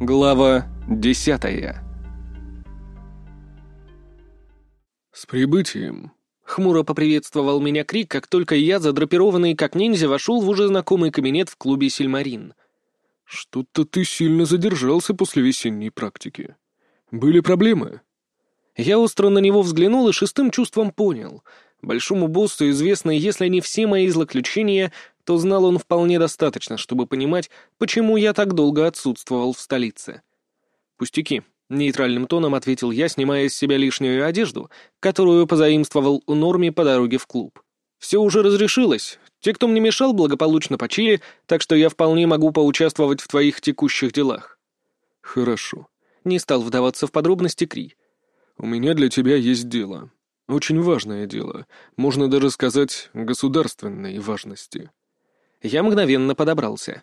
Глава десятая «С прибытием!» — хмуро поприветствовал меня Крик, как только я, задрапированный как ниндзя, вошел в уже знакомый кабинет в клубе «Сильмарин». «Что-то ты сильно задержался после весенней практики. Были проблемы?» Я остро на него взглянул и шестым чувством понял. Большому боссу известно, если не все мои злоключения, то знал он вполне достаточно, чтобы понимать, почему я так долго отсутствовал в столице. «Пустяки», — нейтральным тоном ответил я, снимая с себя лишнюю одежду, которую позаимствовал у Норми по дороге в клуб. «Все уже разрешилось. Те, кто мне мешал, благополучно почили, так что я вполне могу поучаствовать в твоих текущих делах». «Хорошо», — не стал вдаваться в подробности Кри. «У меня для тебя есть дело. Очень важное дело. Можно даже сказать, государственной важности». Я мгновенно подобрался.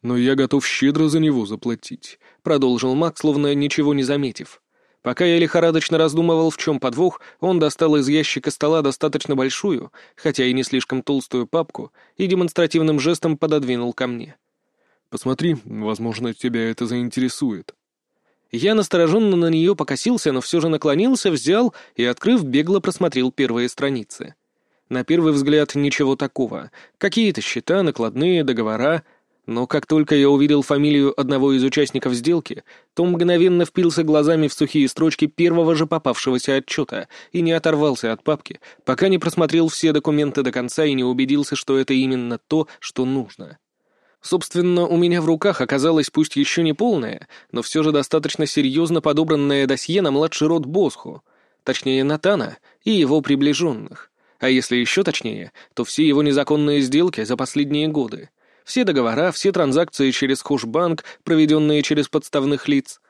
«Но я готов щедро за него заплатить», — продолжил Мак, словно ничего не заметив. Пока я лихорадочно раздумывал, в чем подвох, он достал из ящика стола достаточно большую, хотя и не слишком толстую папку, и демонстративным жестом пододвинул ко мне. «Посмотри, возможно, тебя это заинтересует». Я настороженно на нее покосился, но все же наклонился, взял и, открыв, бегло просмотрел первые страницы. На первый взгляд ничего такого. Какие-то счета, накладные, договора. Но как только я увидел фамилию одного из участников сделки, то мгновенно впился глазами в сухие строчки первого же попавшегося отчета и не оторвался от папки, пока не просмотрел все документы до конца и не убедился, что это именно то, что нужно. Собственно, у меня в руках оказалось пусть еще не полное, но все же достаточно серьезно подобранное досье на младший род Босху, точнее Натана и его приближенных. А если еще точнее, то все его незаконные сделки за последние годы. Все договора, все транзакции через Хушбанк, проведенные через подставных лиц.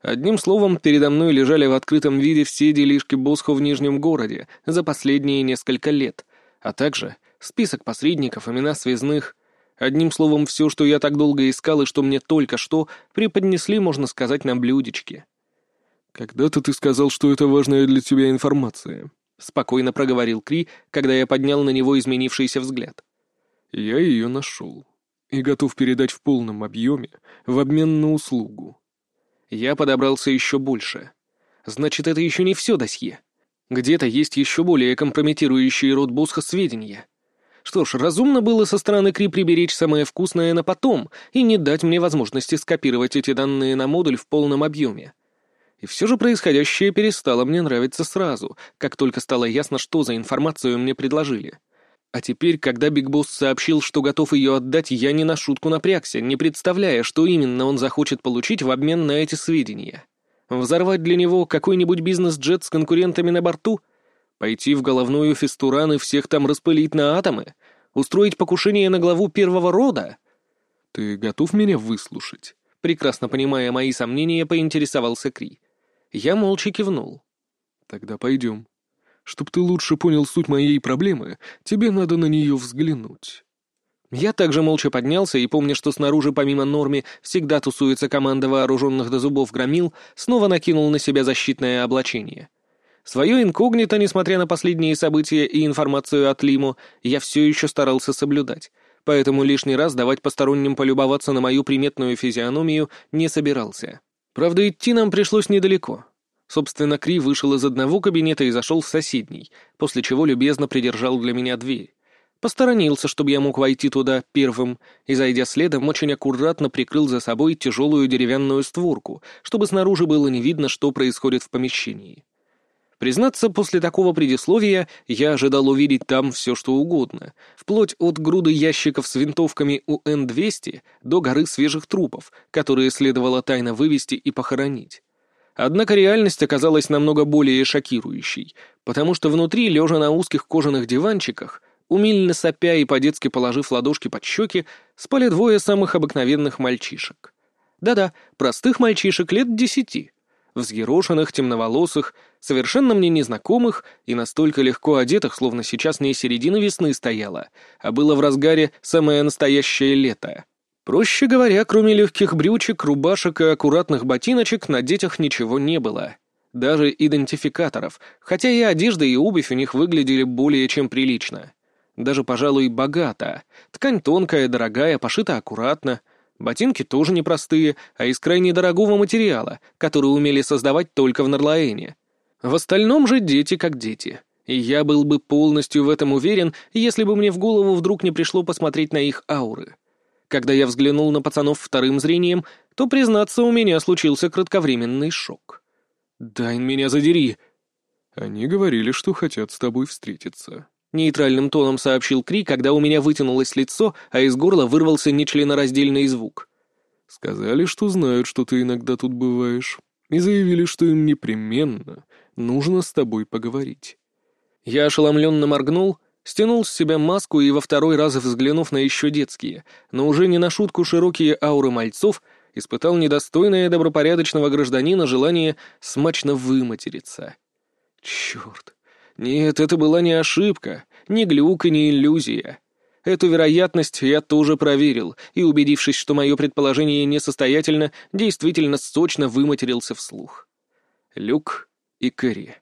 Одним словом, передо мной лежали в открытом виде все делишки Босхо в Нижнем городе за последние несколько лет, а также список посредников, имена связных. Одним словом, все, что я так долго искал и что мне только что преподнесли, можно сказать, на блюдечке. «Когда-то ты сказал, что это важная для тебя информация», — спокойно проговорил Кри, когда я поднял на него изменившийся взгляд. «Я ее нашел и готов передать в полном объеме в обмен на услугу». Я подобрался еще больше. Значит, это еще не все досье. Где-то есть еще более компрометирующие род Босха сведения. Что ж, разумно было со стороны Кри приберечь самое вкусное на потом и не дать мне возможности скопировать эти данные на модуль в полном объеме. И все же происходящее перестало мне нравиться сразу, как только стало ясно, что за информацию мне предложили. А теперь, когда Биг Босс сообщил, что готов ее отдать, я не на шутку напрягся, не представляя, что именно он захочет получить в обмен на эти сведения. Взорвать для него какой-нибудь бизнес-джет с конкурентами на борту? Пойти в головную фестуран и всех там распылить на атомы? Устроить покушение на главу первого рода? «Ты готов меня выслушать?» Прекрасно понимая мои сомнения, поинтересовался Кри. Я молча кивнул. «Тогда пойдем. Чтоб ты лучше понял суть моей проблемы, тебе надо на нее взглянуть». Я также молча поднялся и, помня, что снаружи помимо норме всегда тусуется команда вооруженных до зубов громил, снова накинул на себя защитное облачение. Свое инкогнито, несмотря на последние события и информацию от Лиму, я все еще старался соблюдать, поэтому лишний раз давать посторонним полюбоваться на мою приметную физиономию не собирался. Правда, идти нам пришлось недалеко. Собственно, Кри вышел из одного кабинета и зашел в соседний, после чего любезно придержал для меня дверь. Посторонился, чтобы я мог войти туда первым, и, зайдя следом, очень аккуратно прикрыл за собой тяжелую деревянную створку, чтобы снаружи было не видно, что происходит в помещении. Признаться, после такого предисловия я ожидал увидеть там все, что угодно, вплоть от груды ящиков с винтовками УН-200 до горы свежих трупов, которые следовало тайно вывести и похоронить. Однако реальность оказалась намного более шокирующей, потому что внутри, лежа на узких кожаных диванчиках, умильно сопя и по-детски положив ладошки под щеки, спали двое самых обыкновенных мальчишек. Да-да, простых мальчишек лет десяти — взъерошенных, темноволосых, совершенно мне незнакомых и настолько легко одетых, словно сейчас не середина весны стояла, а было в разгаре самое настоящее лето. Проще говоря, кроме легких брючек, рубашек и аккуратных ботиночек, на детях ничего не было. Даже идентификаторов, хотя и одежда, и обувь у них выглядели более чем прилично. Даже, пожалуй, богато. Ткань тонкая, дорогая, пошита аккуратно — Ботинки тоже непростые, а из крайне дорогого материала, который умели создавать только в Нарлаэне. В остальном же дети как дети. И я был бы полностью в этом уверен, если бы мне в голову вдруг не пришло посмотреть на их ауры. Когда я взглянул на пацанов вторым зрением, то, признаться, у меня случился кратковременный шок. «Дай меня задери!» «Они говорили, что хотят с тобой встретиться», Нейтральным тоном сообщил Кри, когда у меня вытянулось лицо, а из горла вырвался нечленораздельный звук. «Сказали, что знают, что ты иногда тут бываешь, и заявили, что им непременно нужно с тобой поговорить». Я ошеломленно моргнул, стянул с себя маску и во второй раз взглянув на еще детские, но уже не на шутку широкие ауры мальцов, испытал недостойное добропорядочного гражданина желание смачно выматериться. Черт! Нет, это была не ошибка, не глюк и не иллюзия. Эту вероятность я тоже проверил, и, убедившись, что мое предположение несостоятельно, действительно сочно выматерился вслух. Люк и Кэрри.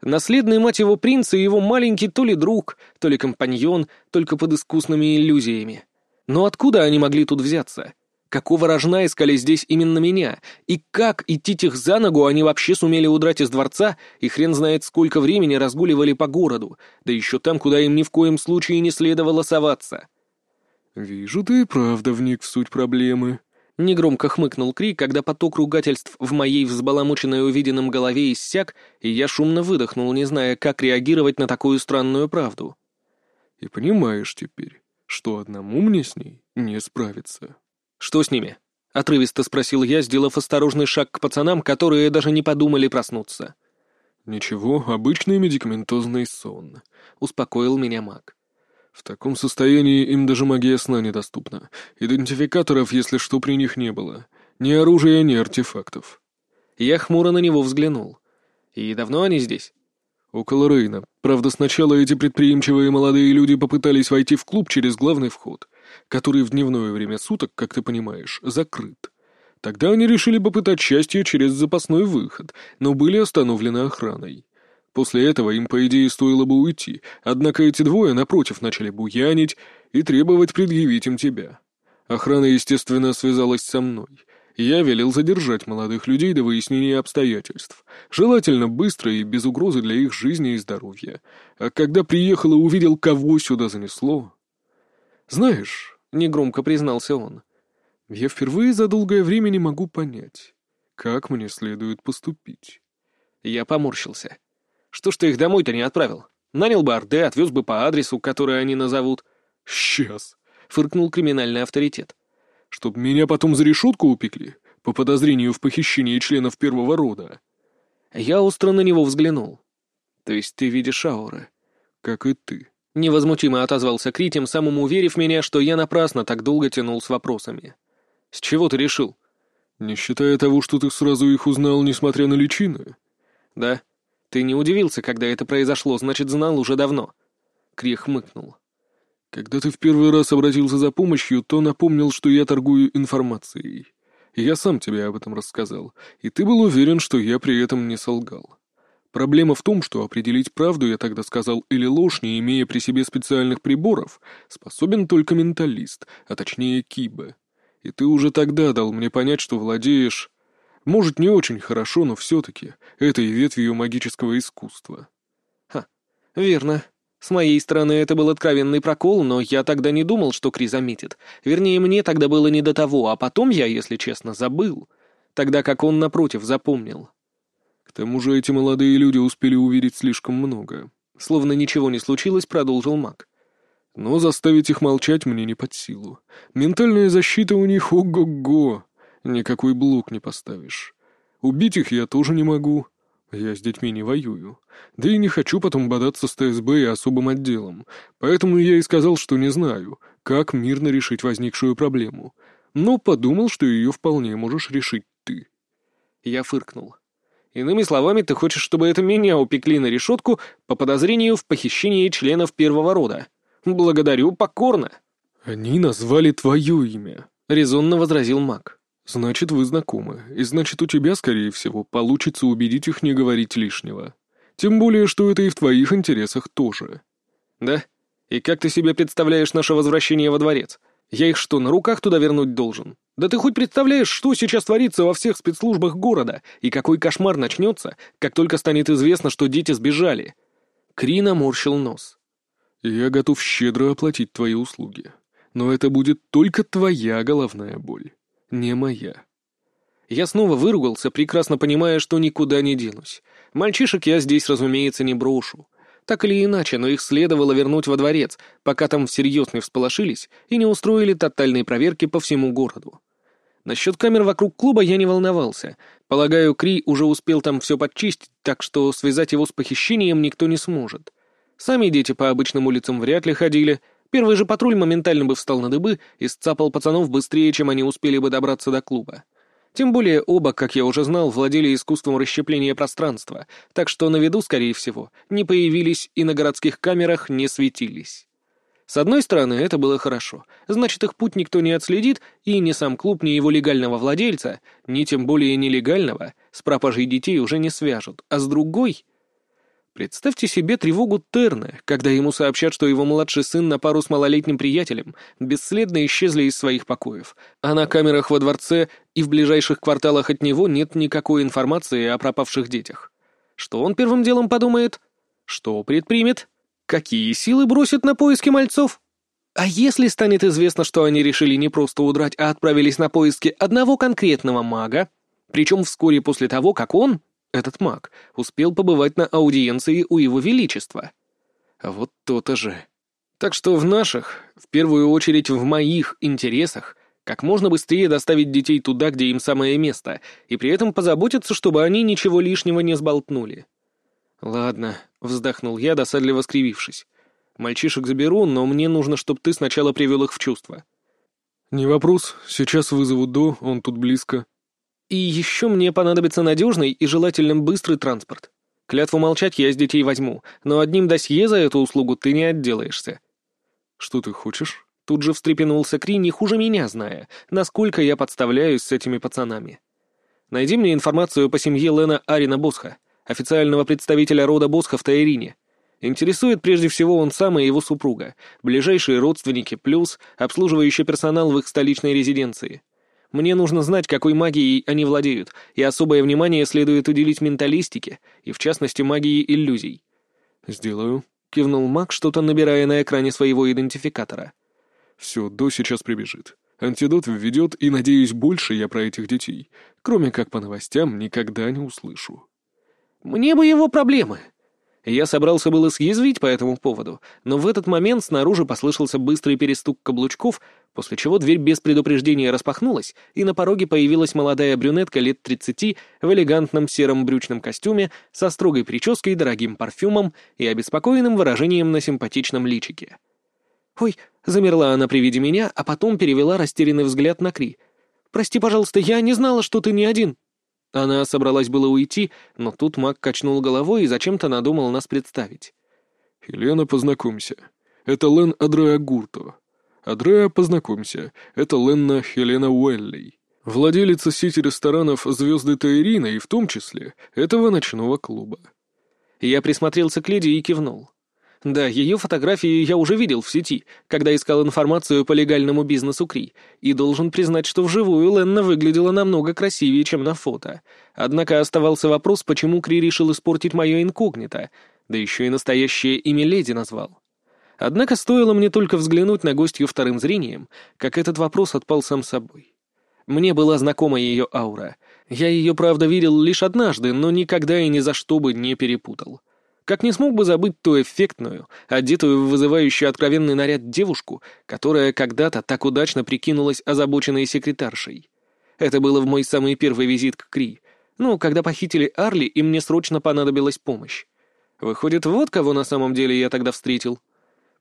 Наследный мать его принца и его маленький то ли друг, то ли компаньон, только под искусными иллюзиями. Но откуда они могли тут взяться? Какого рожна искали здесь именно меня? И как идти их за ногу они вообще сумели удрать из дворца, и хрен знает сколько времени разгуливали по городу, да еще там, куда им ни в коем случае не следовало соваться. «Вижу, ты и правда вник в суть проблемы», — негромко хмыкнул Кри, когда поток ругательств в моей взбаламученной увиденном голове иссяк, и я шумно выдохнул, не зная, как реагировать на такую странную правду. «И понимаешь теперь, что одному мне с ней не справиться». «Что с ними?» — отрывисто спросил я, сделав осторожный шаг к пацанам, которые даже не подумали проснуться. «Ничего, обычный медикаментозный сон», — успокоил меня маг. «В таком состоянии им даже магия сна недоступна. Идентификаторов, если что, при них не было. Ни оружия, ни артефактов». Я хмуро на него взглянул. «И давно они здесь?» «Около Рейна. Правда, сначала эти предприимчивые молодые люди попытались войти в клуб через главный вход который в дневное время суток, как ты понимаешь, закрыт. Тогда они решили попытать счастье через запасной выход, но были остановлены охраной. После этого им, по идее, стоило бы уйти, однако эти двое, напротив, начали буянить и требовать предъявить им тебя. Охрана, естественно, связалась со мной. Я велел задержать молодых людей до выяснения обстоятельств, желательно быстро и без угрозы для их жизни и здоровья. А когда приехал и увидел, кого сюда занесло, «Знаешь», — негромко признался он, — «я впервые за долгое время не могу понять, как мне следует поступить». Я поморщился. «Что ж ты их домой-то не отправил? Нанял бы Орде, отвез бы по адресу, который они назовут». «Сейчас», — фыркнул криминальный авторитет. «Чтоб меня потом за решетку упекли, по подозрению в похищении членов первого рода». Я остро на него взглянул. «То есть ты видишь ауры?» «Как и ты». Невозмутимо отозвался Кри, тем самым уверив меня, что я напрасно так долго тянул с вопросами. «С чего ты решил?» «Не считая того, что ты сразу их узнал, несмотря на личины?» «Да. Ты не удивился, когда это произошло, значит, знал уже давно». Кри хмыкнул. «Когда ты в первый раз обратился за помощью, то напомнил, что я торгую информацией. Я сам тебе об этом рассказал, и ты был уверен, что я при этом не солгал. Проблема в том, что определить правду, я тогда сказал, или ложь, не имея при себе специальных приборов, способен только менталист, а точнее Киба. И ты уже тогда дал мне понять, что владеешь... Может, не очень хорошо, но все-таки этой ветвью магического искусства. Ха, верно. С моей стороны это был откровенный прокол, но я тогда не думал, что Кри заметит. Вернее, мне тогда было не до того, а потом я, если честно, забыл. Тогда как он, напротив, запомнил. К тому же эти молодые люди успели увидеть слишком много. Словно ничего не случилось, продолжил маг. Но заставить их молчать мне не под силу. Ментальная защита у них ого-го. Никакой блок не поставишь. Убить их я тоже не могу. Я с детьми не воюю. Да и не хочу потом бодаться с ТСБ и особым отделом. Поэтому я и сказал, что не знаю, как мирно решить возникшую проблему. Но подумал, что ее вполне можешь решить ты. Я фыркнул. Иными словами, ты хочешь, чтобы это меня упекли на решетку по подозрению в похищении членов первого рода. Благодарю покорно. Они назвали твое имя, резонно возразил маг. Значит, вы знакомы, и значит, у тебя, скорее всего, получится убедить их не говорить лишнего. Тем более, что это и в твоих интересах тоже. Да? И как ты себе представляешь наше возвращение во дворец? Я их что, на руках туда вернуть должен? Да ты хоть представляешь, что сейчас творится во всех спецслужбах города, и какой кошмар начнется, как только станет известно, что дети сбежали?» Кри наморщил нос. «Я готов щедро оплатить твои услуги. Но это будет только твоя головная боль, не моя». Я снова выругался, прекрасно понимая, что никуда не денусь. Мальчишек я здесь, разумеется, не брошу. Так или иначе, но их следовало вернуть во дворец, пока там всерьез не всполошились и не устроили тотальные проверки по всему городу. Насчет камер вокруг клуба я не волновался. Полагаю, Кри уже успел там все подчистить, так что связать его с похищением никто не сможет. Сами дети по обычным улицам вряд ли ходили. Первый же патруль моментально бы встал на дыбы и сцапал пацанов быстрее, чем они успели бы добраться до клуба. Тем более оба, как я уже знал, владели искусством расщепления пространства, так что на виду, скорее всего, не появились и на городских камерах не светились. С одной стороны, это было хорошо. Значит, их путь никто не отследит, и ни сам клуб, ни его легального владельца, ни тем более нелегального, с пропажей детей уже не свяжут. А с другой... Представьте себе тревогу Терна, когда ему сообщат, что его младший сын на пару с малолетним приятелем бесследно исчезли из своих покоев, а на камерах во дворце и в ближайших кварталах от него нет никакой информации о пропавших детях. Что он первым делом подумает? Что предпримет? Какие силы бросят на поиски мальцов? А если станет известно, что они решили не просто удрать, а отправились на поиски одного конкретного мага, причем вскоре после того, как он, этот маг, успел побывать на аудиенции у его величества? Вот то-то же. Так что в наших, в первую очередь в моих интересах, как можно быстрее доставить детей туда, где им самое место, и при этом позаботиться, чтобы они ничего лишнего не сболтнули. Ладно, — вздохнул я, досадливо скривившись. «Мальчишек заберу, но мне нужно, чтобы ты сначала привел их в чувство». «Не вопрос. Сейчас вызову До, он тут близко». «И еще мне понадобится надежный и желательно быстрый транспорт. Клятву молчать я с детей возьму, но одним досье за эту услугу ты не отделаешься». «Что ты хочешь?» Тут же встрепенулся Кри, не хуже меня зная, насколько я подставляюсь с этими пацанами. «Найди мне информацию по семье Лена Арина Босха официального представителя рода Босха в Таирине. Интересует прежде всего он сам и его супруга, ближайшие родственники, плюс обслуживающий персонал в их столичной резиденции. Мне нужно знать, какой магией они владеют, и особое внимание следует уделить менталистике, и в частности магии иллюзий. «Сделаю», — кивнул маг, что-то набирая на экране своего идентификатора. «Все, до сейчас прибежит. Антидот введет, и, надеюсь, больше я про этих детей, кроме как по новостям, никогда не услышу». Мне бы его проблемы. Я собрался было съязвить по этому поводу, но в этот момент снаружи послышался быстрый перестук каблучков, после чего дверь без предупреждения распахнулась, и на пороге появилась молодая брюнетка лет тридцати в элегантном сером брючном костюме со строгой прической, дорогим парфюмом и обеспокоенным выражением на симпатичном личике. «Ой!» — замерла она при виде меня, а потом перевела растерянный взгляд на Кри. «Прости, пожалуйста, я не знала, что ты не один». Она собралась было уйти, но тут маг качнул головой и зачем-то надумал нас представить. «Хелена, познакомься. Это Лен Адреа Гурто. Адреа, познакомься. Это Ленна Хелена Уэллей. Владелица сети ресторанов «Звезды Таирина» и в том числе этого ночного клуба». Я присмотрелся к леди и кивнул. Да, ее фотографии я уже видел в сети, когда искал информацию по легальному бизнесу Кри, и должен признать, что вживую Ленна выглядела намного красивее, чем на фото. Однако оставался вопрос, почему Кри решил испортить мое инкогнито, да еще и настоящее имя леди назвал. Однако стоило мне только взглянуть на гостью вторым зрением, как этот вопрос отпал сам собой. Мне была знакома ее аура. Я ее, правда, видел лишь однажды, но никогда и ни за что бы не перепутал. Как не смог бы забыть ту эффектную, одетую в вызывающий откровенный наряд девушку, которая когда-то так удачно прикинулась озабоченной секретаршей. Это было в мой самый первый визит к Кри. Ну, когда похитили Арли, и мне срочно понадобилась помощь. Выходит, вот кого на самом деле я тогда встретил.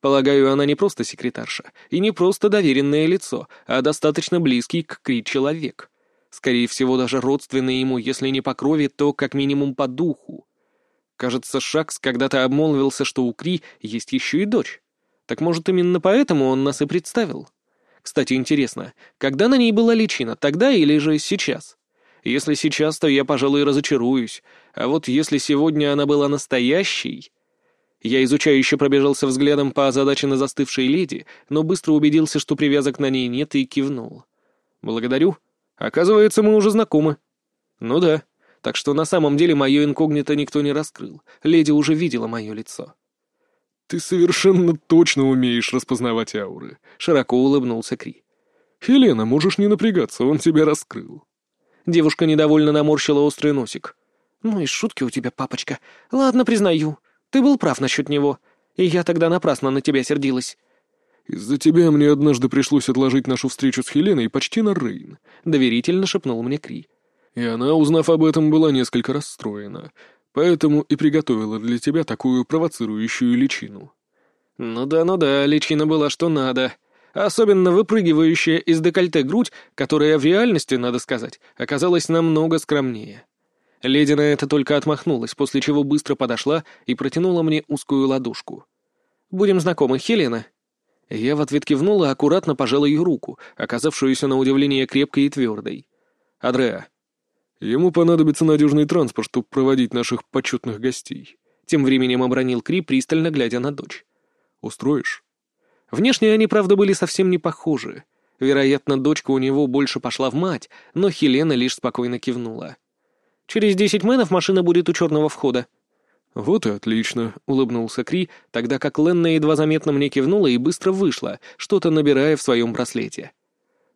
Полагаю, она не просто секретарша, и не просто доверенное лицо, а достаточно близкий к Кри человек. Скорее всего, даже родственный ему, если не по крови, то как минимум по духу. Кажется, Шакс когда-то обмолвился, что у Кри есть еще и дочь. Так может, именно поэтому он нас и представил? Кстати, интересно, когда на ней была личина, тогда или же сейчас? Если сейчас, то я, пожалуй, разочаруюсь. А вот если сегодня она была настоящей... Я изучающе пробежался взглядом по озадаченно застывшей леди, но быстро убедился, что привязок на ней нет, и кивнул. «Благодарю. Оказывается, мы уже знакомы». «Ну да. Так что на самом деле мое инкогнито никто не раскрыл. Леди уже видела мое лицо». «Ты совершенно точно умеешь распознавать ауры», — широко улыбнулся Кри. «Хелена, можешь не напрягаться, он тебя раскрыл». Девушка недовольно наморщила острый носик. «Ну и шутки у тебя, папочка. Ладно, признаю. Ты был прав насчет него. И я тогда напрасно на тебя сердилась». «Из-за тебя мне однажды пришлось отложить нашу встречу с Хеленой почти на Рейн», — доверительно шепнул мне Кри. И она, узнав об этом, была несколько расстроена поэтому и приготовила для тебя такую провоцирующую личину». «Ну да, ну да, личина была что надо. Особенно выпрыгивающая из декольте грудь, которая в реальности, надо сказать, оказалась намного скромнее». Леди на это только отмахнулась, после чего быстро подошла и протянула мне узкую ладошку. «Будем знакомы, Хелена?» Я в ответ кивнула аккуратно пожала ее руку, оказавшуюся на удивление крепкой и твердой. «Адреа, Ему понадобится надежный транспорт, чтобы проводить наших почетных гостей. Тем временем обронил Кри, пристально глядя на дочь. Устроишь? Внешне они, правда, были совсем не похожи. Вероятно, дочка у него больше пошла в мать, но Хелена лишь спокойно кивнула. «Через десять мэнов машина будет у черного входа». «Вот и отлично», — улыбнулся Кри, тогда как Ленна едва заметно мне кивнула и быстро вышла, что-то набирая в своем браслете.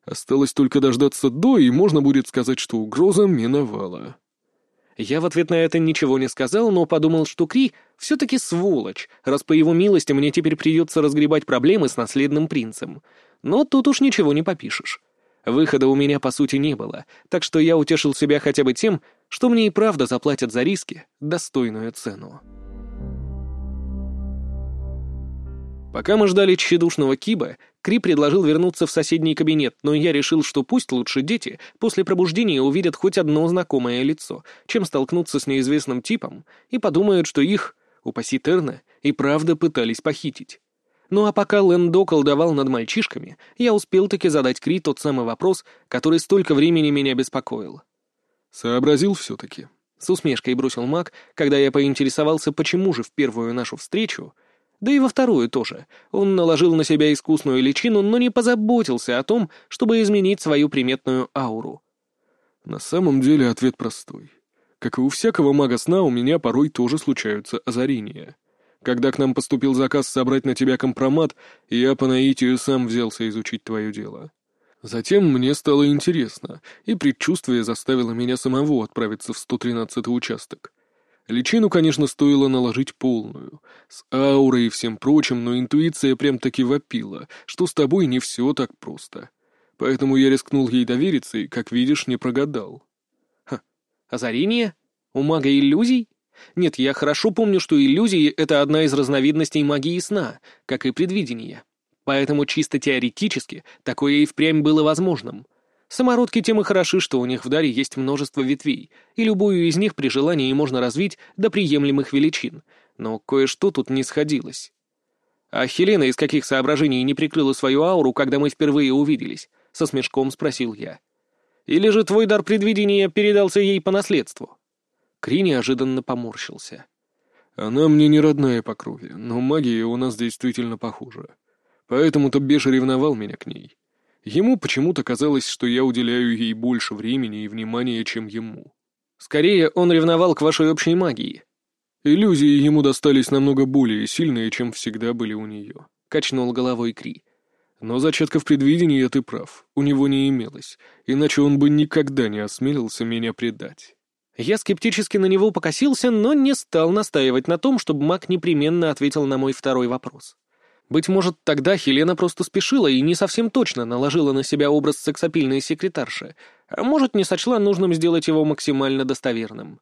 Осталось только дождаться до, и можно будет сказать, что угроза миновала. Я в ответ на это ничего не сказал, но подумал, что Кри все-таки сволочь, раз по его милости мне теперь придется разгребать проблемы с наследным принцем. Но тут уж ничего не попишешь. Выхода у меня, по сути, не было, так что я утешил себя хотя бы тем, что мне и правда заплатят за риски достойную цену. Пока мы ждали тщедушного Киба, Кри предложил вернуться в соседний кабинет, но я решил, что пусть лучше дети после пробуждения увидят хоть одно знакомое лицо, чем столкнуться с неизвестным типом и подумают, что их, упаси Терна, и правда пытались похитить. Ну а пока Лэндо колдовал над мальчишками, я успел таки задать Кри тот самый вопрос, который столько времени меня беспокоил. «Сообразил все-таки», — с усмешкой бросил маг, когда я поинтересовался, почему же в первую нашу встречу да и во вторую тоже. Он наложил на себя искусную личину, но не позаботился о том, чтобы изменить свою приметную ауру. На самом деле ответ простой. Как и у всякого мага сна, у меня порой тоже случаются озарения. Когда к нам поступил заказ собрать на тебя компромат, я по наитию сам взялся изучить твое дело. Затем мне стало интересно, и предчувствие заставило меня самого отправиться в 113-й участок. Личину, конечно, стоило наложить полную, с аурой и всем прочим, но интуиция прям-таки вопила, что с тобой не все так просто. Поэтому я рискнул ей довериться и, как видишь, не прогадал. Ха, озарение? У мага иллюзий? Нет, я хорошо помню, что иллюзии — это одна из разновидностей магии сна, как и предвидение. Поэтому чисто теоретически такое и впрямь было возможным. Самородки тем и хороши, что у них в даре есть множество ветвей, и любую из них при желании можно развить до приемлемых величин, но кое-что тут не сходилось. «А Хелена из каких соображений не прикрыла свою ауру, когда мы впервые увиделись?» — со смешком спросил я. «Или же твой дар предвидения передался ей по наследству?» Кри неожиданно поморщился. «Она мне не родная по крови, но магия у нас действительно похожа. Поэтому-то Беша ревновал меня к ней. Ему почему-то казалось, что я уделяю ей больше времени и внимания, чем ему. Скорее, он ревновал к вашей общей магии. Иллюзии ему достались намного более сильные, чем всегда были у нее. Качнул головой Кри. Но зачатков предвидения ты прав, у него не имелось, иначе он бы никогда не осмелился меня предать. Я скептически на него покосился, но не стал настаивать на том, чтобы маг непременно ответил на мой второй вопрос. Быть может, тогда Хелена просто спешила и не совсем точно наложила на себя образ сексапильной секретарши, а может, не сочла нужным сделать его максимально достоверным.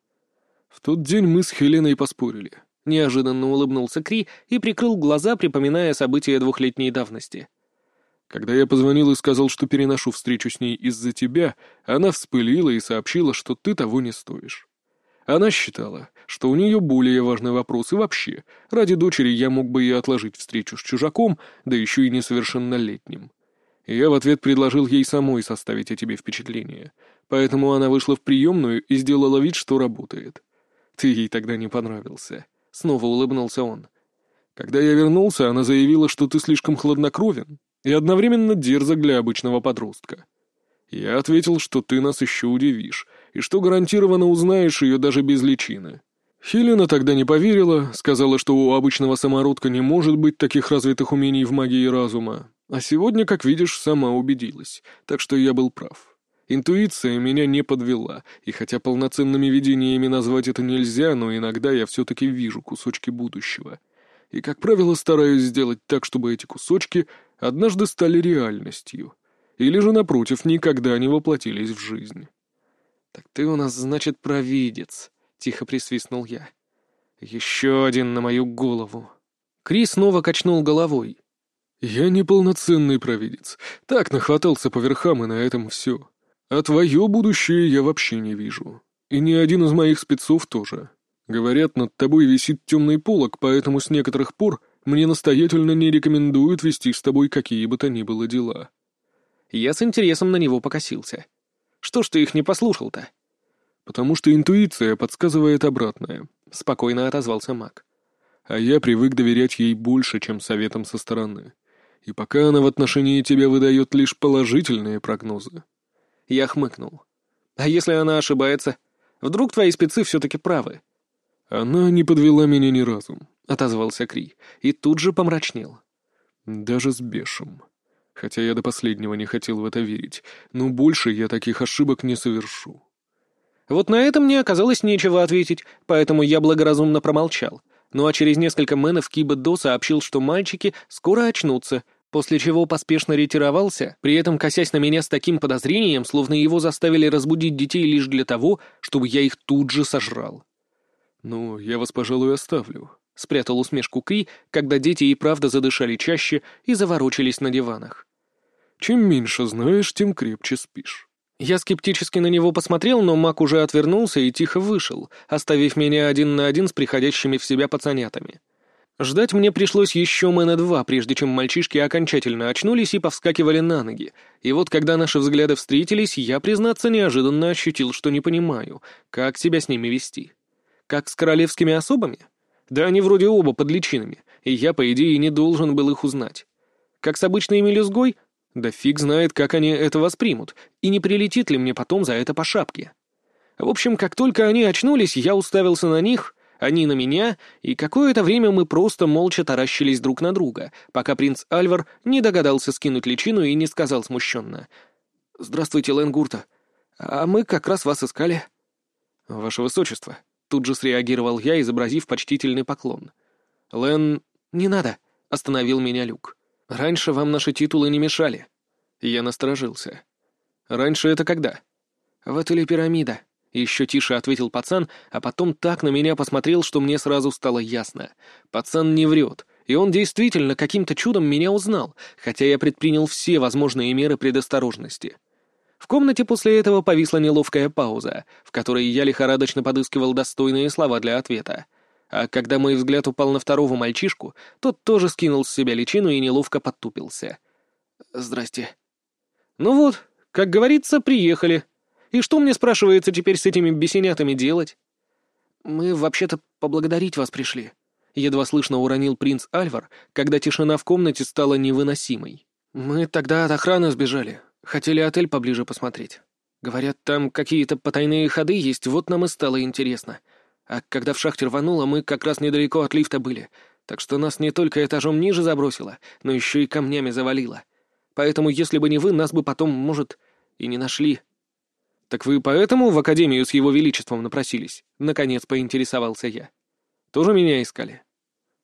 В тот день мы с Хеленой поспорили. Неожиданно улыбнулся Кри и прикрыл глаза, припоминая события двухлетней давности. Когда я позвонил и сказал, что переношу встречу с ней из-за тебя, она вспылила и сообщила, что ты того не стоишь. Она считала, что у нее более важный вопрос, и вообще, ради дочери я мог бы и отложить встречу с чужаком, да еще и несовершеннолетним. Я в ответ предложил ей самой составить о тебе впечатление, поэтому она вышла в приемную и сделала вид, что работает. Ты ей тогда не понравился. Снова улыбнулся он. Когда я вернулся, она заявила, что ты слишком хладнокровен и одновременно дерзок для обычного подростка. Я ответил, что ты нас еще удивишь, и что гарантированно узнаешь ее даже без личины. Хелена тогда не поверила, сказала, что у обычного самородка не может быть таких развитых умений в магии разума. А сегодня, как видишь, сама убедилась, так что я был прав. Интуиция меня не подвела, и хотя полноценными видениями назвать это нельзя, но иногда я все-таки вижу кусочки будущего. И, как правило, стараюсь сделать так, чтобы эти кусочки однажды стали реальностью. Или же, напротив, никогда не воплотились в жизнь. «Так ты у нас, значит, провидец», тихо присвистнул я. «Еще один на мою голову». Крис снова качнул головой. «Я не полноценный провидец. Так нахватался по верхам, и на этом все. А твое будущее я вообще не вижу. И ни один из моих спецов тоже. Говорят, над тобой висит темный полог, поэтому с некоторых пор мне настоятельно не рекомендуют вести с тобой какие бы то ни было дела». Я с интересом на него покосился. «Что ж ты их не послушал-то?» «Потому что интуиция подсказывает обратное», — спокойно отозвался маг. «А я привык доверять ей больше, чем советам со стороны. И пока она в отношении тебя выдает лишь положительные прогнозы». Я хмыкнул. «А если она ошибается? Вдруг твои спецы все-таки правы?» «Она не подвела меня ни разу», — отозвался Кри, и тут же помрачнел. «Даже с бешем. Хотя я до последнего не хотел в это верить, но больше я таких ошибок не совершу». Вот на это мне оказалось нечего ответить, поэтому я благоразумно промолчал. Ну а через несколько мэнов Киба До сообщил, что мальчики скоро очнутся, после чего поспешно ретировался, при этом косясь на меня с таким подозрением, словно его заставили разбудить детей лишь для того, чтобы я их тут же сожрал. «Ну, я вас, пожалуй, оставлю», — спрятал усмешку Кри, когда дети и правда задышали чаще и заворочились на диванах. «Чем меньше знаешь, тем крепче спишь». Я скептически на него посмотрел, но маг уже отвернулся и тихо вышел, оставив меня один на один с приходящими в себя пацанятами. Ждать мне пришлось еще мэна два, прежде чем мальчишки окончательно очнулись и повскакивали на ноги. И вот когда наши взгляды встретились, я, признаться, неожиданно ощутил, что не понимаю, как себя с ними вести. Как с королевскими особами? Да они вроде оба под личинами, и я, по идее, не должен был их узнать. Как с обычной мелюзгой? Да фиг знает, как они это воспримут, и не прилетит ли мне потом за это по шапке. В общем, как только они очнулись, я уставился на них, они на меня, и какое-то время мы просто молча таращились друг на друга, пока принц Альвар не догадался скинуть личину и не сказал смущенно. «Здравствуйте, Ленгурта. А мы как раз вас искали». «Ваше высочество», — тут же среагировал я, изобразив почтительный поклон. «Лен...» «Не надо», — остановил меня Люк. Раньше вам наши титулы не мешали. Я насторожился. Раньше это когда? В отеле «Пирамида», — еще тише ответил пацан, а потом так на меня посмотрел, что мне сразу стало ясно. Пацан не врет, и он действительно каким-то чудом меня узнал, хотя я предпринял все возможные меры предосторожности. В комнате после этого повисла неловкая пауза, в которой я лихорадочно подыскивал достойные слова для ответа. А когда мой взгляд упал на второго мальчишку, тот тоже скинул с себя личину и неловко подтупился. «Здрасте». «Ну вот, как говорится, приехали. И что мне, спрашивается, теперь с этими бесенятами делать?» «Мы вообще-то поблагодарить вас пришли», — едва слышно уронил принц Альвар, когда тишина в комнате стала невыносимой. «Мы тогда от охраны сбежали. Хотели отель поближе посмотреть. Говорят, там какие-то потайные ходы есть, вот нам и стало интересно. А когда в шахте рвануло, мы как раз недалеко от лифта были, так что нас не только этажом ниже забросило, но еще и камнями завалило. Поэтому, если бы не вы, нас бы потом, может, и не нашли. Так вы поэтому в академию с его величеством напросились? Наконец поинтересовался я. Тоже меня искали?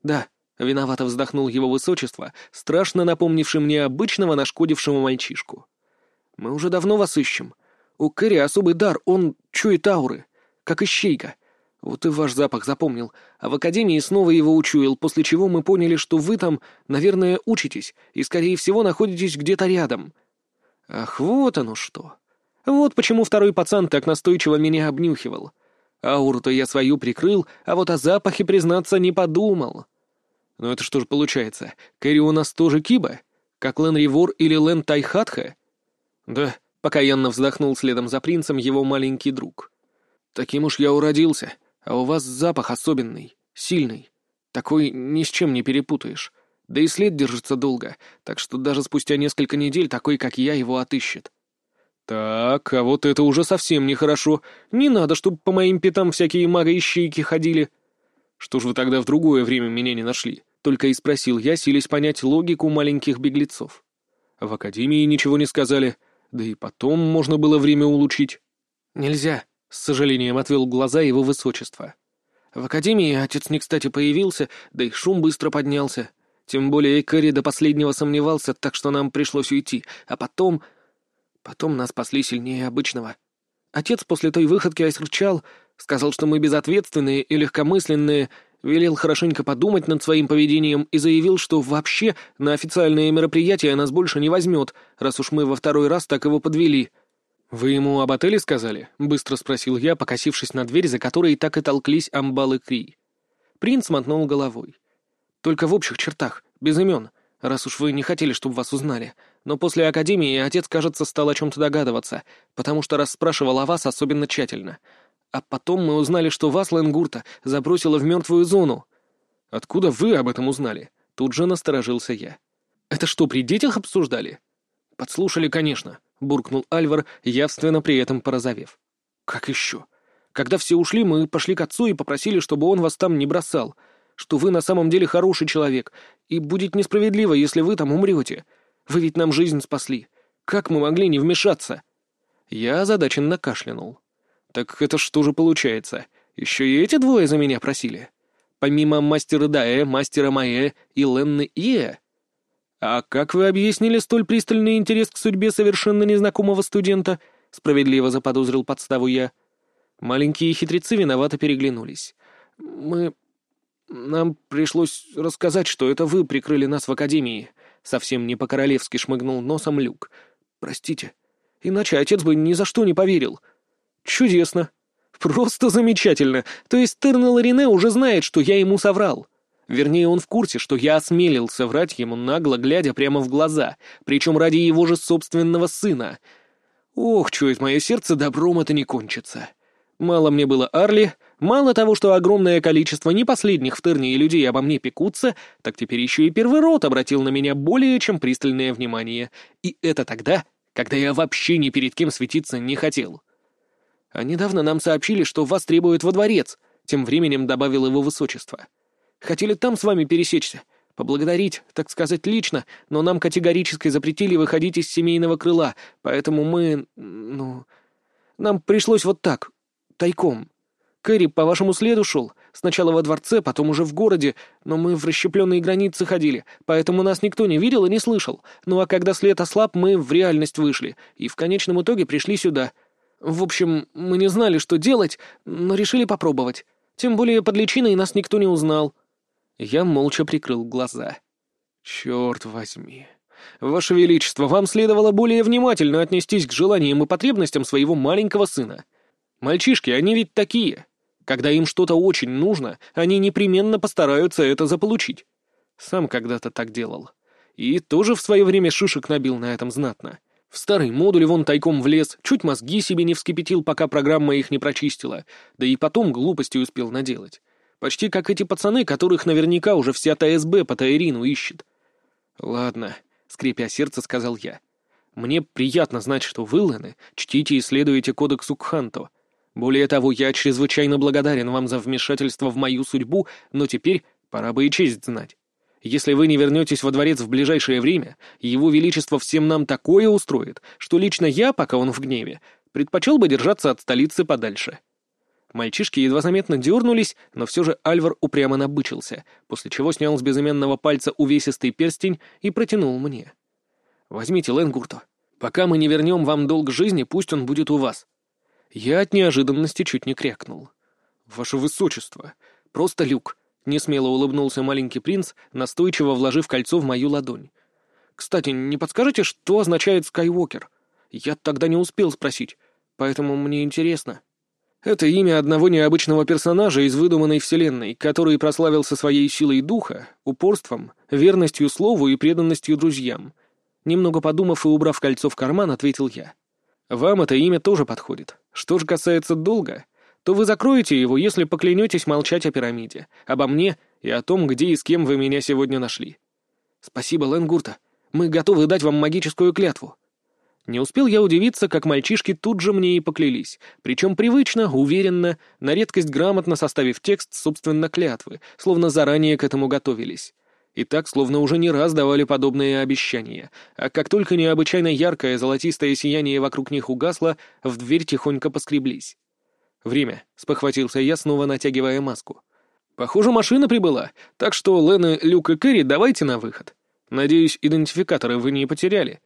Да, виновато вздохнул его высочество, страшно напомнивший мне обычного нашкодившего мальчишку. Мы уже давно вас ищем. У Кэрри особый дар, он чует ауры, как ищейка — вот и ваш запах запомнил, а в академии снова его учуял, после чего мы поняли, что вы там, наверное, учитесь и, скорее всего, находитесь где-то рядом. Ах, вот оно что. Вот почему второй пацан так настойчиво меня обнюхивал. Ауру-то я свою прикрыл, а вот о запахе, признаться, не подумал. Но это что же получается, Кэрри у нас тоже Киба? Как Лен Ривор или Лен Тайхатха? Да, покаянно вздохнул следом за принцем его маленький друг. Таким уж я уродился, а у вас запах особенный, сильный. Такой ни с чем не перепутаешь. Да и след держится долго, так что даже спустя несколько недель такой, как я, его отыщет. Так, а вот это уже совсем нехорошо. Не надо, чтобы по моим пятам всякие мага-ищейки ходили. Что ж вы тогда в другое время меня не нашли? Только и спросил я, силясь понять логику маленьких беглецов. В академии ничего не сказали, да и потом можно было время улучшить. Нельзя, с сожалением отвел глаза его высочество. В академии отец не кстати появился, да и шум быстро поднялся. Тем более Кэрри до последнего сомневался, так что нам пришлось уйти. А потом... Потом нас спасли сильнее обычного. Отец после той выходки осерчал, сказал, что мы безответственные и легкомысленные, велел хорошенько подумать над своим поведением и заявил, что вообще на официальные мероприятия нас больше не возьмет, раз уж мы во второй раз так его подвели. «Вы ему об отеле сказали?» — быстро спросил я, покосившись на дверь, за которой так и толклись амбалы Кри. Принц мотнул головой. «Только в общих чертах, без имен, раз уж вы не хотели, чтобы вас узнали. Но после Академии отец, кажется, стал о чем-то догадываться, потому что расспрашивал о вас особенно тщательно. А потом мы узнали, что вас, Ленгурта, забросило в мертвую зону. Откуда вы об этом узнали? Тут же насторожился я. Это что, при детях обсуждали? Подслушали, конечно, буркнул Альвар, явственно при этом порозовев. Как еще? Когда все ушли, мы пошли к отцу и попросили, чтобы он вас там не бросал, что вы на самом деле хороший человек, и будет несправедливо, если вы там умрете. Вы ведь нам жизнь спасли. Как мы могли не вмешаться?» Я озадаченно кашлянул. «Так это что же получается? Еще и эти двое за меня просили? Помимо мастера Даэ, мастера Маэ и Ленны Ие? А как вы объяснили столь пристальный интерес к судьбе совершенно незнакомого студента?» Справедливо заподозрил подставу я. Маленькие хитрецы виновато переглянулись. «Мы... Нам пришлось рассказать, что это вы прикрыли нас в академии», Совсем не по-королевски шмыгнул носом Люк. «Простите. Иначе отец бы ни за что не поверил». «Чудесно. Просто замечательно. То есть Тернел Рене уже знает, что я ему соврал». Вернее, он в курсе, что я осмелился врать ему нагло, глядя прямо в глаза, причем ради его же собственного сына. Ох, чует мое сердце, добром это не кончится. Мало мне было Арли, мало того, что огромное количество не последних в Тернии людей обо мне пекутся, так теперь еще и первый род обратил на меня более чем пристальное внимание. И это тогда, когда я вообще ни перед кем светиться не хотел. А недавно нам сообщили, что вас требуют во дворец, тем временем добавил его высочество. Хотели там с вами пересечься, поблагодарить, так сказать, лично, но нам категорически запретили выходить из семейного крыла, поэтому мы... ну... Нам пришлось вот так, тайком. Кэрри по вашему следу шел. Сначала во дворце, потом уже в городе, но мы в расщепленные границы ходили, поэтому нас никто не видел и не слышал. Ну а когда след ослаб, мы в реальность вышли, и в конечном итоге пришли сюда. В общем, мы не знали, что делать, но решили попробовать. Тем более под личиной нас никто не узнал. Я молча прикрыл глаза. Черт возьми. Ваше Величество, вам следовало более внимательно отнестись к желаниям и потребностям своего маленького сына. Мальчишки, они ведь такие. Когда им что-то очень нужно, они непременно постараются это заполучить. Сам когда-то так делал. И тоже в свое время шишек набил на этом знатно. В старый модуль вон тайком влез, чуть мозги себе не вскипятил, пока программа их не прочистила, да и потом глупости успел наделать. Почти как эти пацаны, которых наверняка уже вся ТСБ по Таирину ищет. «Ладно», — скрипя сердце, сказал я. «Мне приятно знать, что вы, Лены, чтите и следуете кодексу Кханто, более того, я чрезвычайно благодарен вам за вмешательство в мою судьбу, но теперь пора бы и честь знать. Если вы не вернетесь во дворец в ближайшее время, его величество всем нам такое устроит, что лично я, пока он в гневе, предпочел бы держаться от столицы подальше». Мальчишки едва заметно дернулись, но все же Альвар упрямо набычился, после чего снял с безымянного пальца увесистый перстень и протянул мне. «Возьмите Ленгурту. Пока мы не вернем вам долг жизни, пусть он будет у вас. Я от неожиданности чуть не крякнул. «Ваше высочество! Просто люк!» — несмело улыбнулся маленький принц, настойчиво вложив кольцо в мою ладонь. «Кстати, не подскажете, что означает «Скайуокер»? Я тогда не успел спросить, поэтому мне интересно». Это имя одного необычного персонажа из выдуманной вселенной, который прославился своей силой духа, упорством, верностью слову и преданностью друзьям. Немного подумав и убрав кольцо в карман, ответил я. Вам это имя тоже подходит. Что же касается долга, то вы закроете его, если поклянетесь молчать о пирамиде, обо мне и о том, где и с кем вы меня сегодня нашли. Спасибо, Ленгурта. Мы готовы дать вам магическую клятву. Не успел я удивиться, как мальчишки тут же мне и поклялись, причем привычно, уверенно, на редкость грамотно составив текст, собственно, клятвы, словно заранее к этому готовились. И так, словно уже не раз давали подобные обещания, а как только необычайно яркое золотистое сияние вокруг них угасло, в дверь тихонько поскреблись. «Время», — спохватился я, снова натягивая маску. «Похоже, машина прибыла, так что, Лена, Люк и Кэрри, давайте на выход. Надеюсь, идентификаторы вы не потеряли».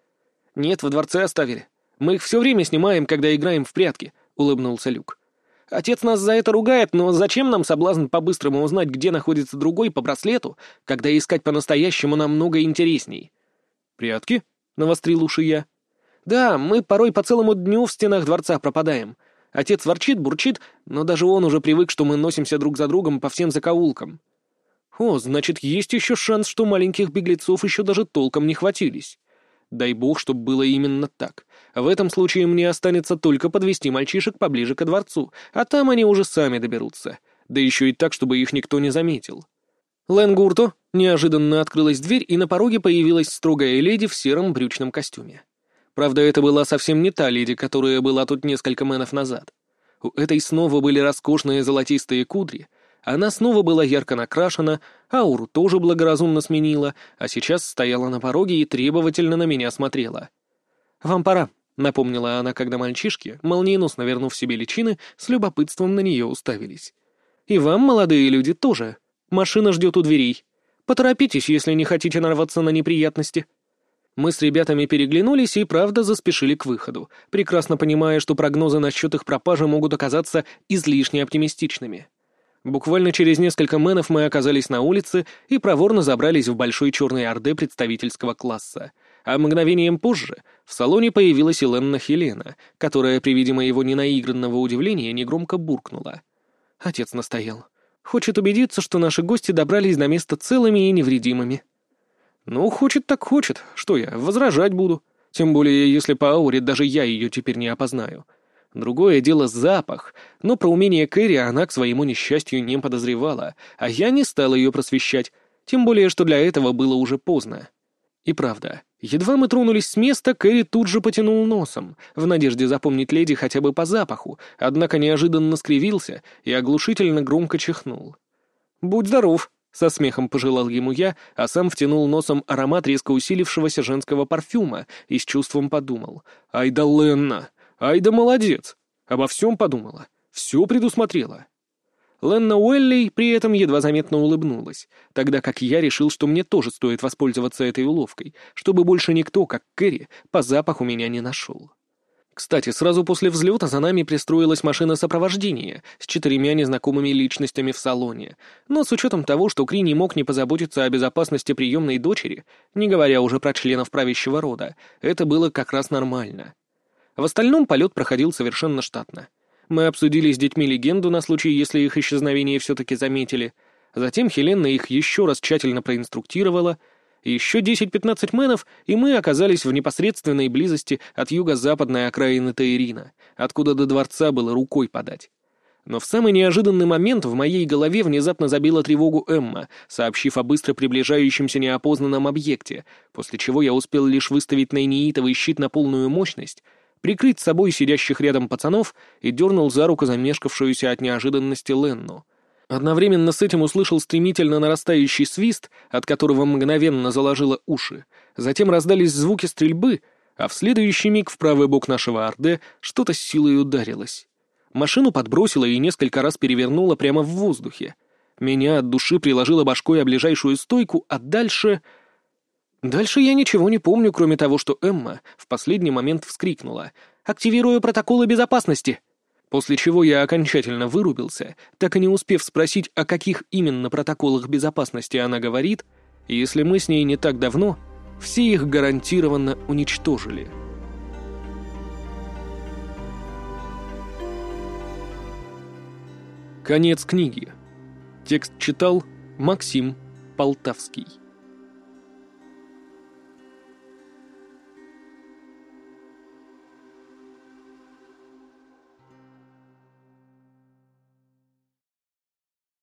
«Нет, во дворце оставили. Мы их все время снимаем, когда играем в прятки», — улыбнулся Люк. «Отец нас за это ругает, но зачем нам соблазн по-быстрому узнать, где находится другой по браслету, когда искать по-настоящему намного интересней?» «Прятки?» — навострил уши я. «Да, мы порой по целому дню в стенах дворца пропадаем. Отец ворчит, бурчит, но даже он уже привык, что мы носимся друг за другом по всем закоулкам». «О, значит, есть еще шанс, что маленьких беглецов еще даже толком не хватились. Дай бог, чтобы было именно так. В этом случае мне останется только подвести мальчишек поближе ко дворцу, а там они уже сами доберутся. Да еще и так, чтобы их никто не заметил. Ленгурто неожиданно открылась дверь, и на пороге появилась строгая леди в сером брючном костюме. Правда, это была совсем не та леди, которая была тут несколько мэнов назад. У этой снова были роскошные золотистые кудри — она снова была ярко накрашена, ауру тоже благоразумно сменила, а сейчас стояла на пороге и требовательно на меня смотрела. «Вам пора», — напомнила она, когда мальчишки, молниеносно вернув себе личины, с любопытством на нее уставились. «И вам, молодые люди, тоже. Машина ждет у дверей. Поторопитесь, если не хотите нарваться на неприятности». Мы с ребятами переглянулись и, правда, заспешили к выходу, прекрасно понимая, что прогнозы насчет их пропажи могут оказаться излишне оптимистичными. Буквально через несколько мэнов мы оказались на улице и проворно забрались в большой черной орде представительского класса. А мгновением позже в салоне появилась Еленна Хелена, которая при виде моего ненаигранного удивления негромко буркнула. Отец настоял. Хочет убедиться, что наши гости добрались до места целыми и невредимыми. Ну, хочет так хочет. Что я, возражать буду. Тем более, если по ауре даже я ее теперь не опознаю. Другое дело запах, но про умение Кэрри она к своему несчастью не подозревала, а я не стал ее просвещать, тем более, что для этого было уже поздно. И правда, едва мы тронулись с места, Кэрри тут же потянул носом, в надежде запомнить леди хотя бы по запаху, однако неожиданно скривился и оглушительно громко чихнул. «Будь здоров!» — со смехом пожелал ему я, а сам втянул носом аромат резко усилившегося женского парфюма и с чувством подумал. «Ай да Ленна! Ай да молодец! Обо всем подумала, все предусмотрела. Ленна Уэлли при этом едва заметно улыбнулась, тогда как я решил, что мне тоже стоит воспользоваться этой уловкой, чтобы больше никто, как Кэрри, по запаху меня не нашел. Кстати, сразу после взлета за нами пристроилась машина сопровождения с четырьмя незнакомыми личностями в салоне, но с учетом того, что Кри не мог не позаботиться о безопасности приемной дочери, не говоря уже про членов правящего рода, это было как раз нормально. В остальном полет проходил совершенно штатно. Мы обсудили с детьми легенду на случай, если их исчезновение все-таки заметили. Затем Хелена их еще раз тщательно проинструктировала. Еще 10-15 мэнов, и мы оказались в непосредственной близости от юго-западной окраины Таирина, откуда до дворца было рукой подать. Но в самый неожиданный момент в моей голове внезапно забила тревогу Эмма, сообщив о быстро приближающемся неопознанном объекте, после чего я успел лишь выставить найнеитовый щит на полную мощность — прикрыть собой сидящих рядом пацанов и дернул за руку замешкавшуюся от неожиданности Ленну. Одновременно с этим услышал стремительно нарастающий свист, от которого мгновенно заложило уши. Затем раздались звуки стрельбы, а в следующий миг в правый бок нашего Орде что-то с силой ударилось. Машину подбросило и несколько раз перевернуло прямо в воздухе. Меня от души приложило башкой о ближайшую стойку, а дальше... Дальше я ничего не помню, кроме того, что Эмма в последний момент вскрикнула «Активирую протоколы безопасности!» После чего я окончательно вырубился, так и не успев спросить, о каких именно протоколах безопасности она говорит, если мы с ней не так давно все их гарантированно уничтожили. Конец книги. Текст читал Максим Полтавский.